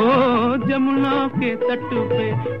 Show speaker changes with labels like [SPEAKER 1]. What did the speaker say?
[SPEAKER 1] ओ जमुना के तट पे